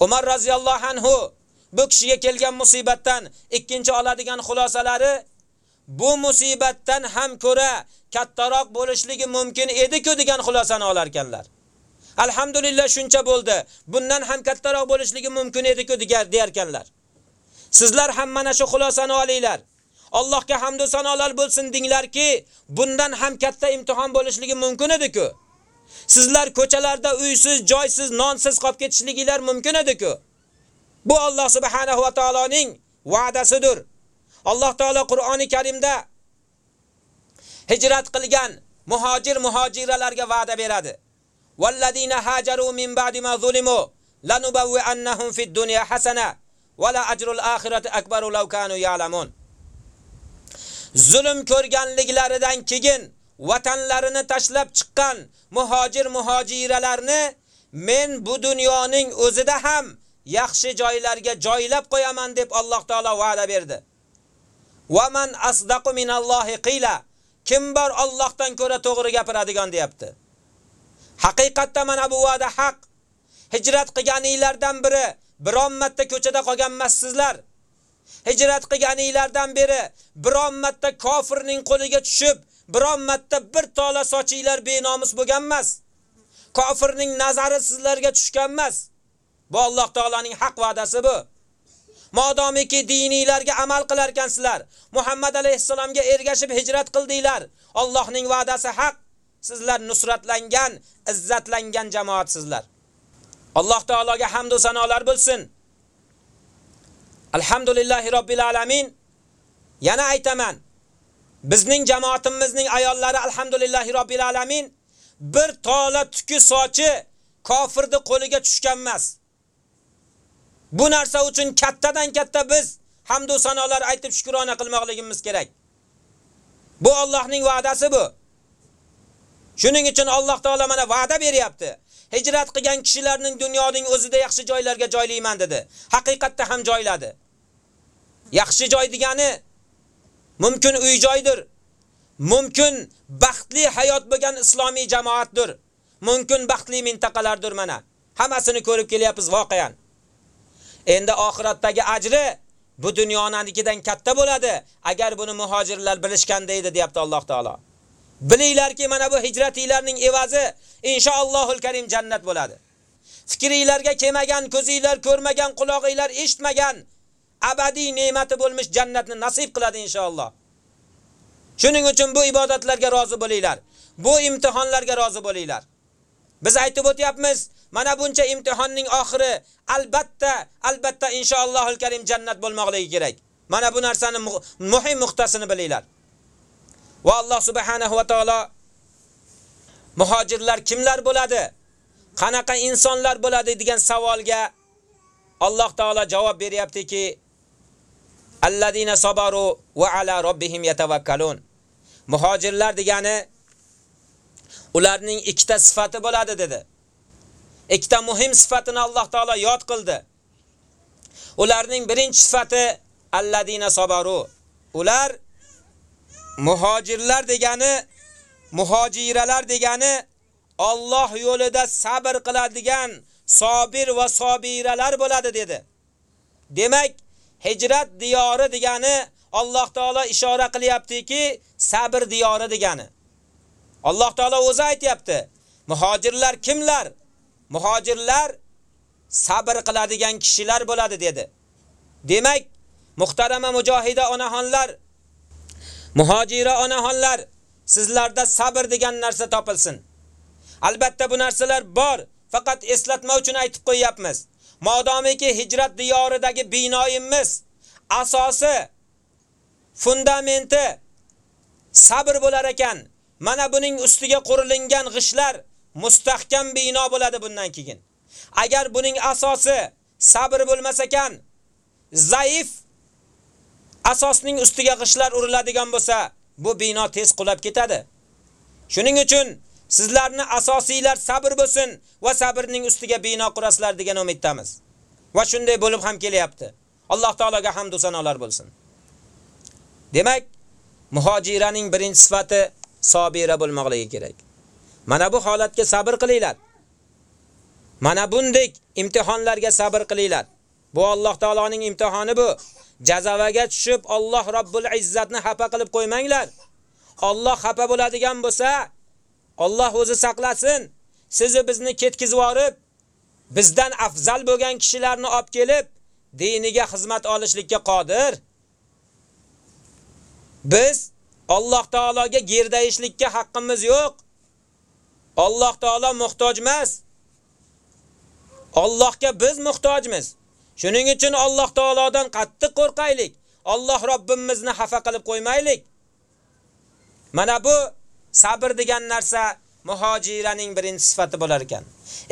Umar raziyallohu anhu bu kishiga kelgan musibatdan ikkinchi oladigan xulosalari bu musibatdan ham ko'ra kattaroq bo'lishligi mumkin edi-ku degan xulosani olar ekanlar. Alhamdulillah shuncha bo'ldi. Bundan ham kattaroq bo'lishligi mumkin edi-ku degar deyarkanlar. Sizlar ham mana shu xulosani olinglar. Allohga hamd va sanolar bo'lsin dinglarki, bundan ham katta imtihon bo'lishligi mumkin edi-ku. Sizlar ko'chalarda uysiz, joysiz, nonsiz qolib ketishliginglar mumkin edi-ku. Bu Alloh subhanahu va taoloning va'dasidir. Alloh taolo Qur'oni Karimda hijrat qilgan muhojir muhojiralarga va'da beradi. Valladina hajaru min ba'di ma zulimu lanubawwi annahum fid dunya hasana Wala ajrul oxirati akbaru law kanu ya'lamun. Zulm ko'rganliklaridan keyin vatanlarini tashlab chiqqan muhojir muhojiralarni men bu dunyoning o'zida ham yaxshi joylarga joylab qo'yaman deb Alloh taolo va'da berdi. Va man asdaqu minallohi qila. Kim bor Allohdan ko'ra to'g'ri gapiradigan deyapti. Haqiqatda mana bu va'da haq. Hijrat qilganinglardan biri biron marta ko'chada qolgan emassizlar. Hijrat qilganinglardan beri biron marta kofirning qo'liga tushib, biron marta bir tola sochinglar benomus bo'lgan emas. Kofirning nazari sizlarga tushgan emas. Bu Alloh taolaning haq va'dasi bu. Modomiki diniylarga amal qilar ekansizlar, Muhammad alayhisalomga ergashib hijrat qildinglar. Allohning va'dasi haq. Sizlar nusratlangan, izzatlangan jamoatsizlar. Alloh taologa hamd va sanolar bo'lsin. Alhamdulillahi robbil alamin. Yana aytaman. Bizning jamoatimizning ayollari alhamdulillahi robbil alamin bir tola tuki sochi kofirni qo'liga tushgan emas. Bu narsa uchun kattadan katta biz hamd va sanolar aytib shukrona qilmoqligimiz kerak. Bu Allohning va'dasi bu. Shuning uchun Alloh taolo mana va'da beryapti. Hijrat qilgan kishilarning dunyoning o'zida yaxshi joylarga joylayman dedi. Haqiqatda ham joyladi. Yaxshi joy degani mumkin uy joydir. Mumkin baxtli hayot bo'lgan islomiy jamoatdir. Mumkin baxtli mintaqalardir mana. Hammasini ko'rib kelyapmiz voqean. Endi oxiratdagi ajri bu dunyonikidan katta bo'ladi agar buni muhojirlar bilishganda edi deyapti Alloh taolo. Bilinglarki mana bu hijratinglarning evazi inshaallohul karim jannat bo'ladi. Fikringlarga kelmagan, ko'zinglar ko'rmagan, quloqinglar eshitmagan abadiy ne'mati bo'lmish jannatni nasib qiladi inshaalloh. Shuning uchun bu ibodatlarga rozi bo'linglar. Bu imtihonlarga rozi bo'linglar. Biz aytib o'tyapmiz, mana buncha imtihonning oxiri albatta, albatta inshaallohul karim jannat bo'lmoqligi kerak. Mana bu narsani muhim nuqtasini bilinglar. Va Alloh subhanahu va taolo muhojirlar kimlar bo'ladi? Qanaqa insonlar bo'ladi degan savolga Alloh taolo javob beryaptiki, alladina sabaru va ala robbihim yatavakkalun. Muhojirlar degani ularning ikkita sifati bo'ladi dedi. Ikkita muhim sifatini Alloh taolo yod qildi. Ularning birinchi sifati alladina sabaru. Ular muhojirlar degani muhojiralar degani Alloh yo'lida sabr qiladigan sobir va sobiralar bo'ladi dedi. Demak, hijrat diyori degani Alloh taolo ishora qilyaptiki, sabr diyori degani. Alloh taolo o'zi aytayapti. Muhojirlar kimlar? Muhojirlar sabr qiladigan kishilar bo'ladi dedi. Demak, muhtarama mujohida onaxonlar, muhojira onaxonlar, sizlarda sabr degan narsa topilsin. Albatta bu narsalar bor, faqat eslatma uchun aytib qo'yapmiz. Modomiki hijrat diyoridagi binoyimiz asosi fundamenti sabr bo'lar ekan. Mana buning ustiga qurilingan g'ishlar mustahkam bino bo'ladi bundan keyin. Agar buning asosi sabr bo'lmasa ekan, zaif asosning ustiga g'ishlar uriladigan bo'lsa, bu bino tez qulab ketadi. Shuning uchun sizlarni asosiylar sabr bo'lsin va sabrning ustiga bino qurasizlar degan umiddamiz. Va shunday bo'lib ham kelyapti. Alloh taolaga hamd va sanolar bo'lsin. Demak, muhojiraning birinchi sifati sobira bo'lmoqligi kerak. Mana bu holatga sabr qilinglar. Mana bundek imtihonlarga sabr qilinglar. Bu Alloh taoloning imtihoni bu. Jazavaga tushib Alloh Robbul Izzatni xafa qilib qo'ymanglar. Alloh xafa bo'ladigan bo'lsa, Alloh o'zi saqlasin. Sizni bizni ketkizib yorib, bizdan afzal bo'lgan kishilarni olib kelib, diniga xizmat olishlikka qodir. Biz Alloh taologa gerdayishlikka haqqimiz yo'q. Alloh taolo muhtoj emas. Allohga biz muhtojmiz. Shuning uchun Alloh taolodan qattiq qo'rqaylik. Alloh Robbimizni xafa qilib qo'ymaylik. Mana bu sabr degan narsa muhojiraning birinchi sifati bo'lar ekan.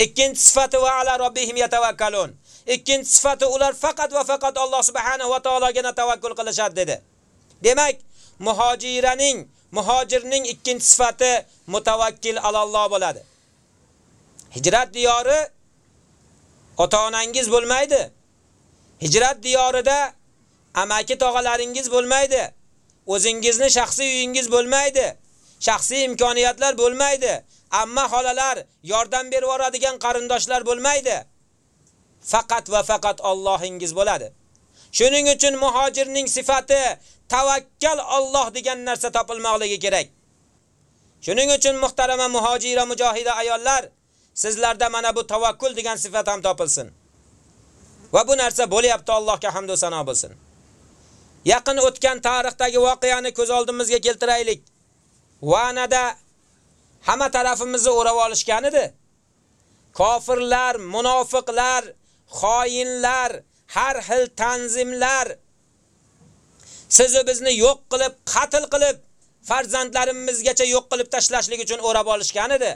Ikkinchi sifati va ala robbihim yatavakkalun. Ikkinchi sifati ular faqat va faqat Alloh subhanahu va taologa tavakkul qilishadi dedi. Demak, muhojiraning, muhojirning ikkinchi sifati mutawakkil alalloh bo'ladi. Hijrat diyori ota-onangiz bo'lmaydi. Hijrat diyorida amaki tog'alaringiz bo'lmaydi. O'zingizni shaxsiy uyingiz bo'lmaydi. Shaxsiy imkoniyatlar bo'lmaydi. Amma xolalar, yordam berib yoradigan qarindoshlar bo'lmaydi. Faqat va faqat Allohingiz bo'ladi. Shuning uchun muhojirning sifati tavakkal Alloh degan narsa topilmoqligi kerak. Shuning uchun muhtarama muhojira mujohida ayollar, sizlarda mana bu tavakkul degan sifat ham topilsin. Va bu narsa bo'lyapti Allohga hamd va sano bo'lsin. Yaqin o'tgan tarixdagi voqeani ko'z oldimizga keltiraylik. Vanada hamma tarafimizni o'rab olishgan edi. kofirlar, munofiqlar, xoinlar, har xil tanzimlar sizni bizni yo'q qilib, qatl qilib, farzandlarimizgacha yo'q qilib tashlashlik uchun o'rab olishgan edi.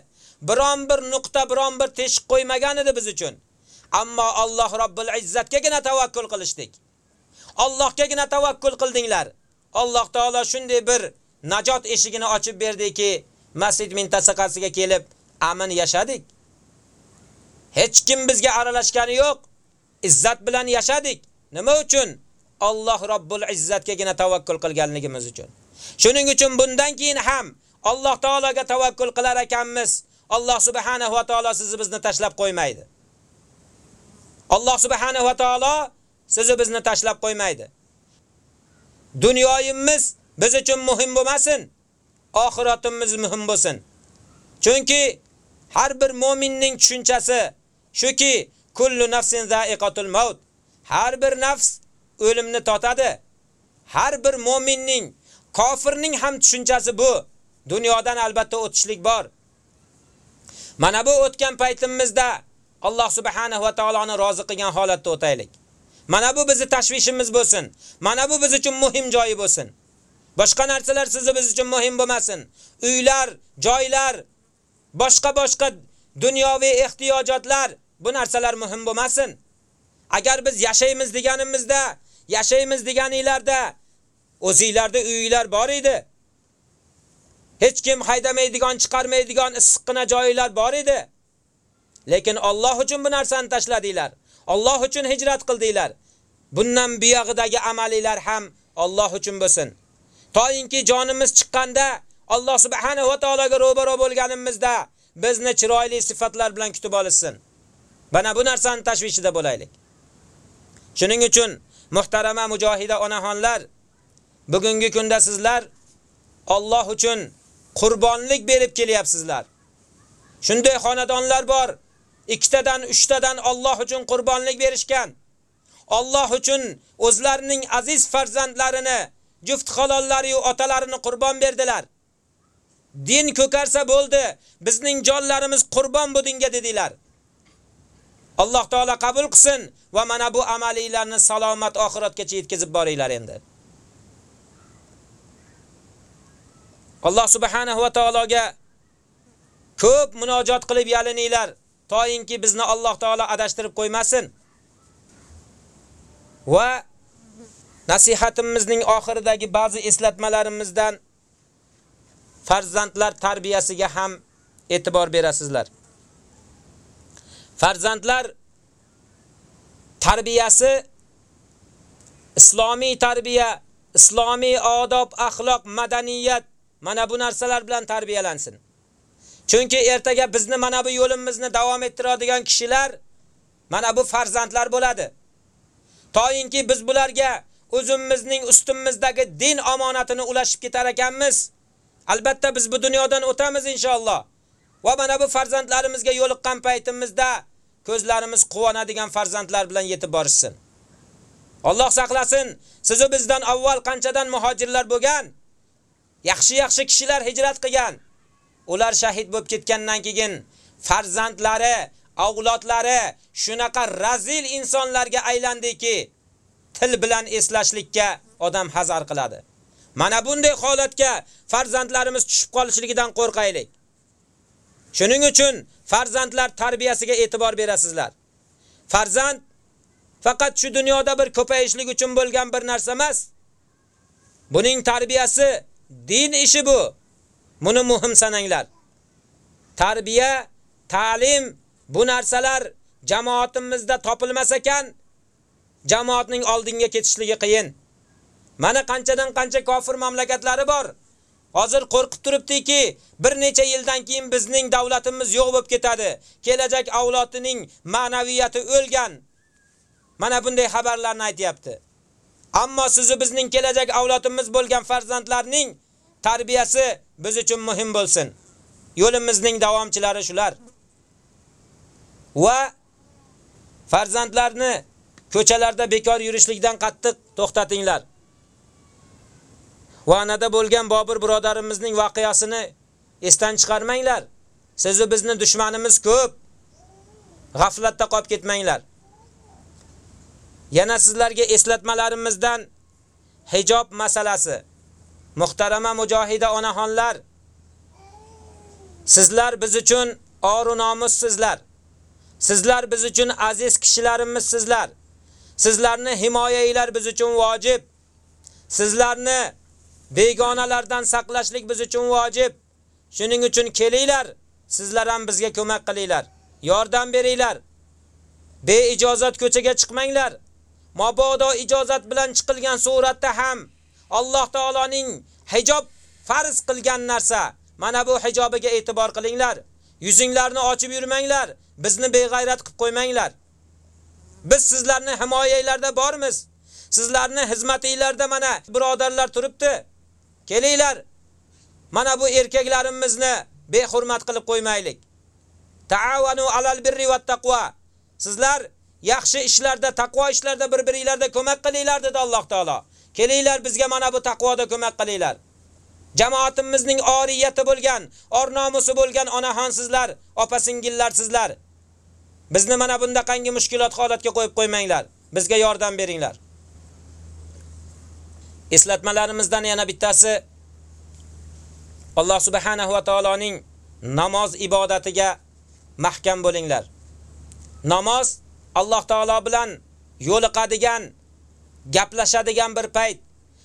Biron bir nuqta, biron bir teshik qo'ymagan edi biz uchun. Ammo Alloh Robbul Izzatgagina tavakkul qilishdik. Allohgagina tavakkul qildinglar. Alloh taolo shunday bir najot eshigini ochib berdiki, masjid mintaqasiga kelib amin yashadik. Hech kim bizga aralashgani yo'q. Izzat bilan yashadik. Nima uchun? Alloh Robbul Izzatgagina tavakkul qilganligimiz uchun. Shuning uchun bundan keyin ham Alloh taologa tavakkul qilar ekanmiz. Alloh subhanahu va taolo sizni bizni tashlab qo'ymaydi. Alloh subhanahu va taolo sizni bizni tashlab qo'ymaydi. Dunyoyimiz biz uchun muhim bo'lmasin, oxiratimiz muhim bo'lsin. Chunki har bir mu'minning tushunchasi shuki kullu nafsin za'iqatul maut. Har bir nafs o'limni totadi. Har bir mu'minning, kofirning ham tushunchasi bu. Dunyodan albatta o'tishlik bor. Mana bu o'tgan paytimizda Alloh subhanahu va taoloni rozi qilgan holatda o'taylik. Mana bu bizni tashvishimiz bo'lsin. Mana bu biz uchun muhim joyi bo'lsin. Boshqa narsalar sizni biz uchun muhim bo'lmasin. Uylar, joylar, boshqa-boshqa dunyoviy ehtiyojotlar bu narsalar muhim bo'lmasin. Agar biz yashaymiz deganimizda, yashaymiz deganinglarda o'zingizlarda uylar bor edi. Hech kim haydamaydigan, chiqarmaydigan issiqqina joylar bor edi. Lekin Alloh uchun bu narsani tashladinglar. Alloh uchun hijrat qildinglar. Bundan buyog'idagi amalilar ham Alloh uchun bo'lsin. Toyinki jonimiz chiqqanda Alloh subhanahu va taologa ro'baro bo'lganimizda bizni chiroyli sifatlar bilan kutib olsin. Mana bu narsani tashvishida bo'laylik. Shuning uchun muhtarama mujohida onaxonlar, bugungi kunda sizlar Alloh uchun qurbonlik berib kelyapsizlar. Shunday xonadonlar bor, ikkitadan, uchtadan Alloh uchun qurbonlik berishgan. Alloh uchun o'zlarining aziz farzandlarini, juft halollari va otalarini qurbon berdilar. Din ko'karsa bo'ldi, bizning jonlarimiz qurbon bu dinga dedilar. Alloh taolo qabul qilsin va mana bu amalinglarni salomat oxiratgacha yetkazib boringlar endi. Alloh subhanahu va taologa ko'p munojat qilib yalininglar, toyinki bizni Alloh taolo adashtirib qo'ymasin. Va nasihatimizning oxiridagi ba'zi eslatmalarimizdan farzandlar tarbiyasiga ham e'tibor berasizlar. Farzandlar tarbiyasi islomiy tarbiya, islomiy odob, axloq, madaniyat mana bu narsalar bilan tarbiyalansin. Chunki ertaga bizni mana bu yo'limizni davom ettiradigan kishilar mana bu farzandlar bo'ladi. Toyinki biz bularga o'zimizning ustimizdagi din omonatini ulashib ketar ekanmiz. Albatta biz bu dunyodan o'tamiz inshaalloh. Va mana bu farzandlarimizga yo'liqqan paytimizda ko'zlarimiz quvonadigan farzandlar bilan yetib borishsin. Alloh saqlasin. Siz bizdan avval qanchadan muhojirlar bo'lgan? Yaxshi-yaxshi kishilar hijrat qilgan. Ular shahid bo'lib ketgandan keyin farzandlari, avlodlari shunaqa razil insonlarga aylandiki, til bilan eslashlikka odam hazar qiladi. Mana bunday holatga farzandlarimiz tushib qolishligidan qo'rqaylik. Shuning uchun farzandlar tarbiyasiga e'tibor berasizlar. Farzand faqat shu dunyoda bir ko'payishlik uchun bo'lgan bir narsa emas. Buning tarbiyasi din ishi bu. Buni muhim sananglar. Tarbiya, ta'lim bu narsalar jamoatimizda topilmas ekan, jamoatning oldinga ketishligi qiyin. Mana qanchadan qancha kofir mamlakatlari bor. Hozir qo'rqib turibdiki, bir necha yildan keyin bizning davlatimiz yo'q bo'lib ketadi. Kelajak avlodining ma'naviyati o'lgan. Mana bunday xabarlarni aytayapti. Ammo sizni bizning kelajak avlodimiz bo'lgan farzandlarning tarbiyasi biz uchun muhim bo'lsin. Yo'limizning davomchilari shular. Va farzandlarni ko'chalarda bekor yurishlikdan qattiq to'xtatinglar. Va anada bo'lgan Bobur birodarimizning voqeasini esdan chiqarmanglar. Sizni bizni dushmanimiz ko'p. g'aflatda qolib ketmanglar. Yana sizlarga eslatmalarimizdan hijob masalasi. Muhtarama mujohida onaxonlar, sizlar biz uchun oru nomussizlar. Sizlar biz uchun aziz kishilarimiz sizlar. Sizlarni himoyanglar biz uchun vojib. Sizlarni begonalardan saqlashlik biz uchun vojib. Shuning uchun kelinglar, sizlar ham bizga ko'mak qilinglar. Yordam beringlar. Beijozat ko'chaga chiqmanglar. Mabodo ijozat bilan chiqilgan suratda ham Alloh taolaning hijob farz qilgan narsa. Mana bu hijobiga e'tibor qilinglar. Yuzinglarni ochib yurmanglar. Bizni beg'ayrat qilib qo'ymanglar. Biz sizlarni himoyalarda bormiz. Sizlarni xizmatinglarda mana birodarlar turibdi. Kelinglar. Mana bu erkaklarimizni behurmat qilib qo'ymaylik. Ta'awanu alal birri vat taqwa. Sizlar yaxshi ishlarda, taqvo ishlarda bir-biringizga ko'mak qilinglar dedi Alloh taolo. Kelinglar bizga mana bu taqvoda ko'mak qilinglar. Jamoatimizning oriyati bo'lgan, or nomusi bo'lgan onaxon sizlar, opa-singillar sizlar. Bizni mana bunda qangi mushkulot holatga qo'yib qo'ymanglar. Bizga yordam beringlar. Eslatmalarimizdan yana bittasi Alloh subhanahu va taoloning namoz ibodatiga mahkam bo'linglar. Namoz Alloh taolo bilan yo'liqadigan, gaplashadigan bir payt.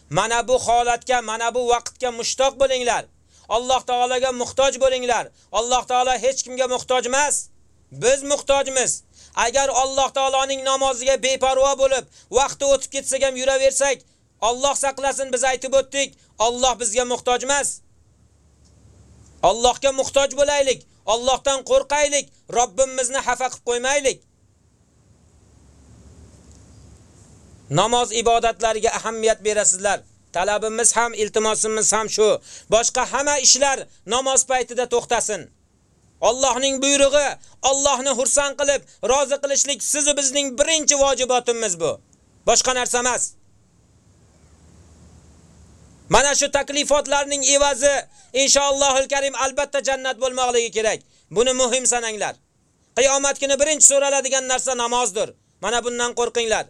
Mana bu holatga, mana bu vaqtga mushtoq bo'linglar. Alloh taolaga muhtoj bo'linglar. Alloh taolo hech kimga muhtoj emas. Biz muhtojmiz. Agar Alloh taoloning namoziga beparvo bo'lib, vaqti o'tib ketsa ham yuraversak, Alloh saqlasin biz aytib o'tdik, Alloh bizga muhtoj emas. Allohga muhtoj bo'laylik, Allohdan qo'rqaylik, Robbimizni xafa qilib qo'ymaylik. Namoz ibodatlariga ahamiyat berasizlar. Talabimiz ham, iltimosimiz ham shu. Boshqa hamma ishlar namoz paytida to'xtasin. Allohning buyrug'i, Allohni xursand qilib, rozi qilishlik siz bizning birinchi vojibotimiz bu. Boshqa narsa emas. Mana shu taklifotlarning evazi inshaallohul karim albatta jannat bo'lmoqligi kerak. Buni muhim sananglar. Qiyomat kuni birinchi so'raladigan narsa namozdir. Mana bundan qo'rqinglar.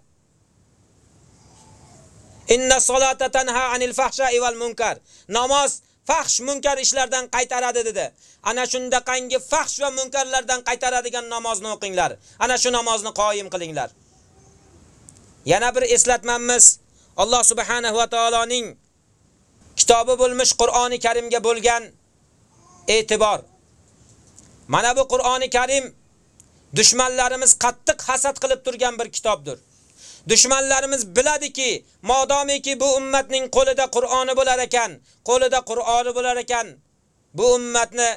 Inna solata tanha anil fahsha'i wal munkar. Namoz fahsh munkar ishlardan qaytaradi dedi. Ana shunda qangi fahsh va munkarlardan qaytaradigan namozni o'qinglar. Ana shu namozni qoyim qilinglar. Yana bir eslatmamiz Alloh subhanahu va taoloning kitobi bo'lmish Qur'oni Karimga bo'lgan e'tibor. Mana bu Qur'oni Karim dushmanlarimiz qattiq hasad qilib turgan bir kitobdir. Dushmanlarimiz biladiki, modomiki bu ummatning qo'lida Qur'oni bo'lar ekan, qo'lida Qur'oni bo'lar ekan, bu ummatni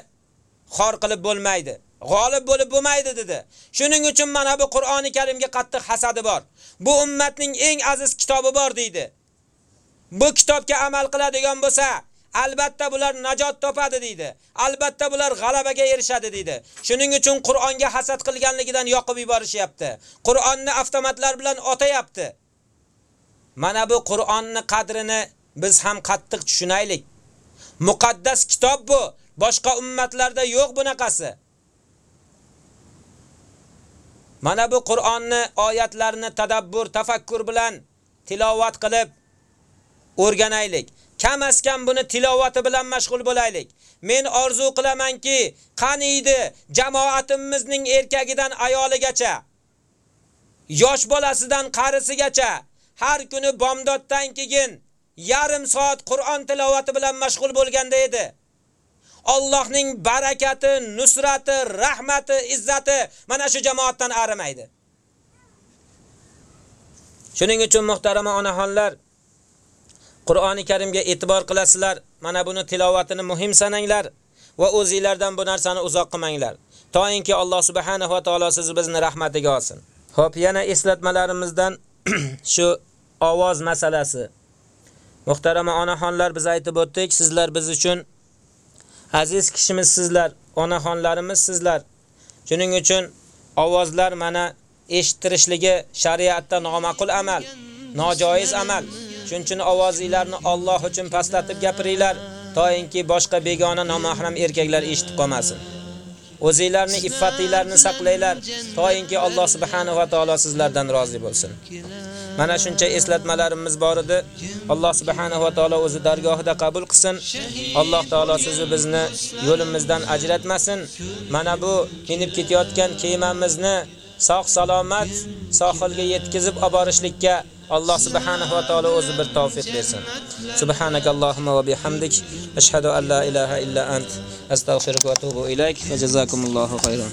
xor qilib bo'lmaydi. G'olib bo'lib bo'lmaydi dedi. Shuning uchun mana bu Qur'oni Karimga qattiq hasadi bor. Bu ummatning eng aziz kitobi bor deydi. Bu kitobga amal qiladigan bo'lsa, albatta bular najot topadi deydi. Albatta bular g'alabaga erishadi deydi. Shuning uchun Qur'onga hasad qilganligidan yoqib yuborishyapti. Qur'onni avtomatlar bilan otayapti. Mana bu Qur'onni qadrini biz ham qattiq tushunaylik. Muqaddas kitob bu. Boshqa ummatlarda yo'q bunaqasi. Mana bu Qur'onni oyatlarini tadabbur, tafakkur bilan tilovat qilib o'rganaylik. Kam askan buni tilovati bilan mashg'ul bo'laylik. Men orzu qilamanki, qaniydi jamoatimizning erkagidan ayoligacha, yosh bolasidan qarisigacha har kuni bomdoddan keyin yarim soat Qur'on tilovati bilan mashg'ul bo'lganda edi. Allohning barakati, nusrati, rahmati, izzati mana shu jamoatdan arimaydi. Shuning uchun muhtarama onaxonlar, Qur'oni Karimga e'tibor qilasizlar, mana buni tilovatini muhim sananglar va o'zingizlardan bu narsani uzoq qilmanglar. To'yinki Alloh subhanahu va taolo sizni bizni rahmatiga olsin. Xo'p, yana eslatmalarimizdan shu ovoz masalasi. Muhtarama onaxonlar biz aytib o'tdik, sizlar biz uchun aziz kishimiz sizlar, onaxonlarimiz sizlar. Shuning uchun ovozlar mana eshittirishligi shariatda nomaqul amal, nojoiz amal. Shuning uchun ovozinglarni Alloh uchun pastlatib gapiringlar, to'yinki boshqa begona nomahram erkaklar eshitib qolmasin. O'zingizlarni iffatinglarni saqlanglar, to'yinki Alloh subhanahu va taolo sizlardan rozi bo'lsin. Mana shuncha eslatmalarimiz bor edi. Alloh subhanahu va taolo o'zi dargohida qabul qilsin. Alloh taolo sizni bizni yo'limizdan ajratmasin. Mana bu minib ketayotgan kemamizni sog' salomat sohilga yetkazib oborishlikka Alloh subhanahu va taolo o'zi bir tavfiq bersin. Subhanakallohumma va bihamdik. Ashhadu an la ilaha illa ant. Astagfiruka va atubu ilayk. Va jazakumullohu khayran.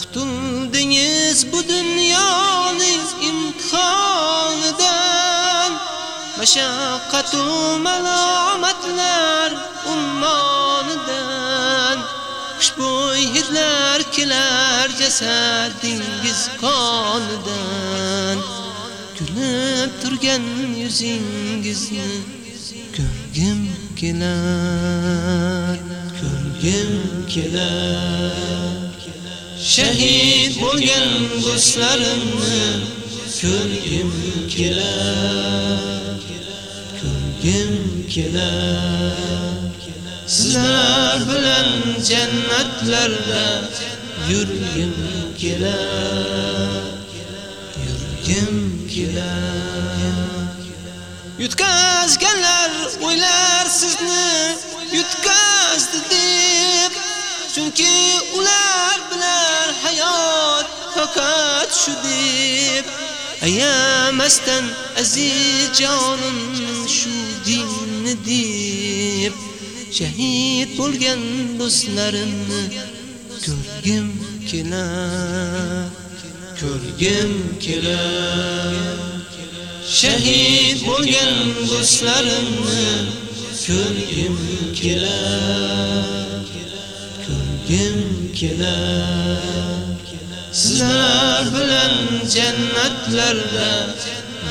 Qutuldingiz bu dunyoning imtihonidan. Mashaqqat va malomatlar ummonidan. Xushbo'y hidlar kelar jasadingiz qonidan. Kulib turgan yuzingizni ko'rgim kelar Ko'rgim kelar. Shahid bo'lgan do'stlarimni ko'rgim kelar Ko'rgim kelar. Sizlar bilan jannatlarda yurgim kelar Yurgim Yutkazganlar o'ylar sizni yutkazdi deb. Chunki ular bilan hayot faqat shu deb. Ayamasdan aziz jonim shu dinni deb. Shahid bo'lgan do'stlarimni ko'rgim kelar. Ko'rgim kelar. Shahid bo'lgan do'stlarimni ko'rgim kelar. Ko'rgim kelar. Sizlar bilan jannatlarda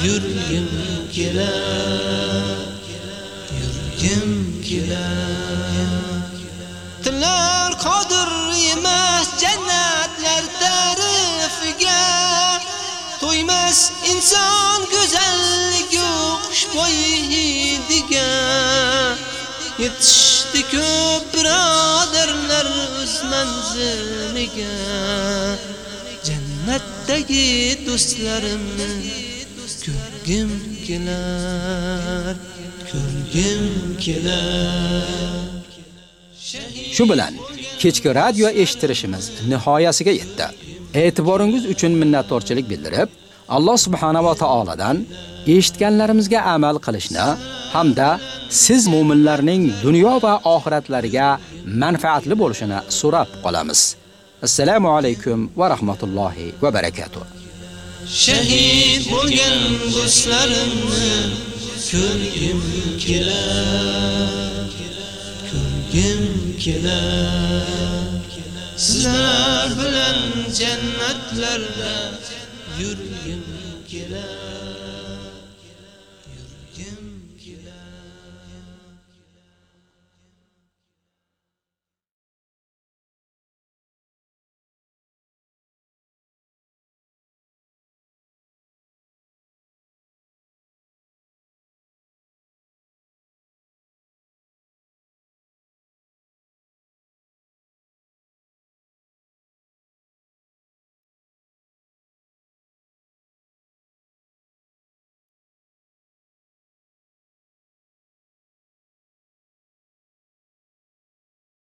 yurgim kelar. Yurgim kelar. Tillar qodir emas jannat. Tarifiga to'ymas inson go'zallik xushbo'y hidiga yetishdi ko'p birodarlar o'z manziliga. Jannatdagi do'stlarimni ko'rgim kelar ko'rgim kelar. Shu bilan kechki radio eshitirishimiz nihoyasiga yetdi. E'tiboringiz uchun minnatdorchilik bildirib, Alloh subhanahu va taoladan eshitganlarimizga amal qilishni hamda siz mu'minlarning dunyo va oxiratlariga manfaatli bo'lishini so'rab qolamiz. Assalomu alaykum va rahmatullohi va barakatuh. shahid bo'lgan do'stlarimni ko'rgim kelar ko'rgim kelar sizlar bilan jannatlarda yurgim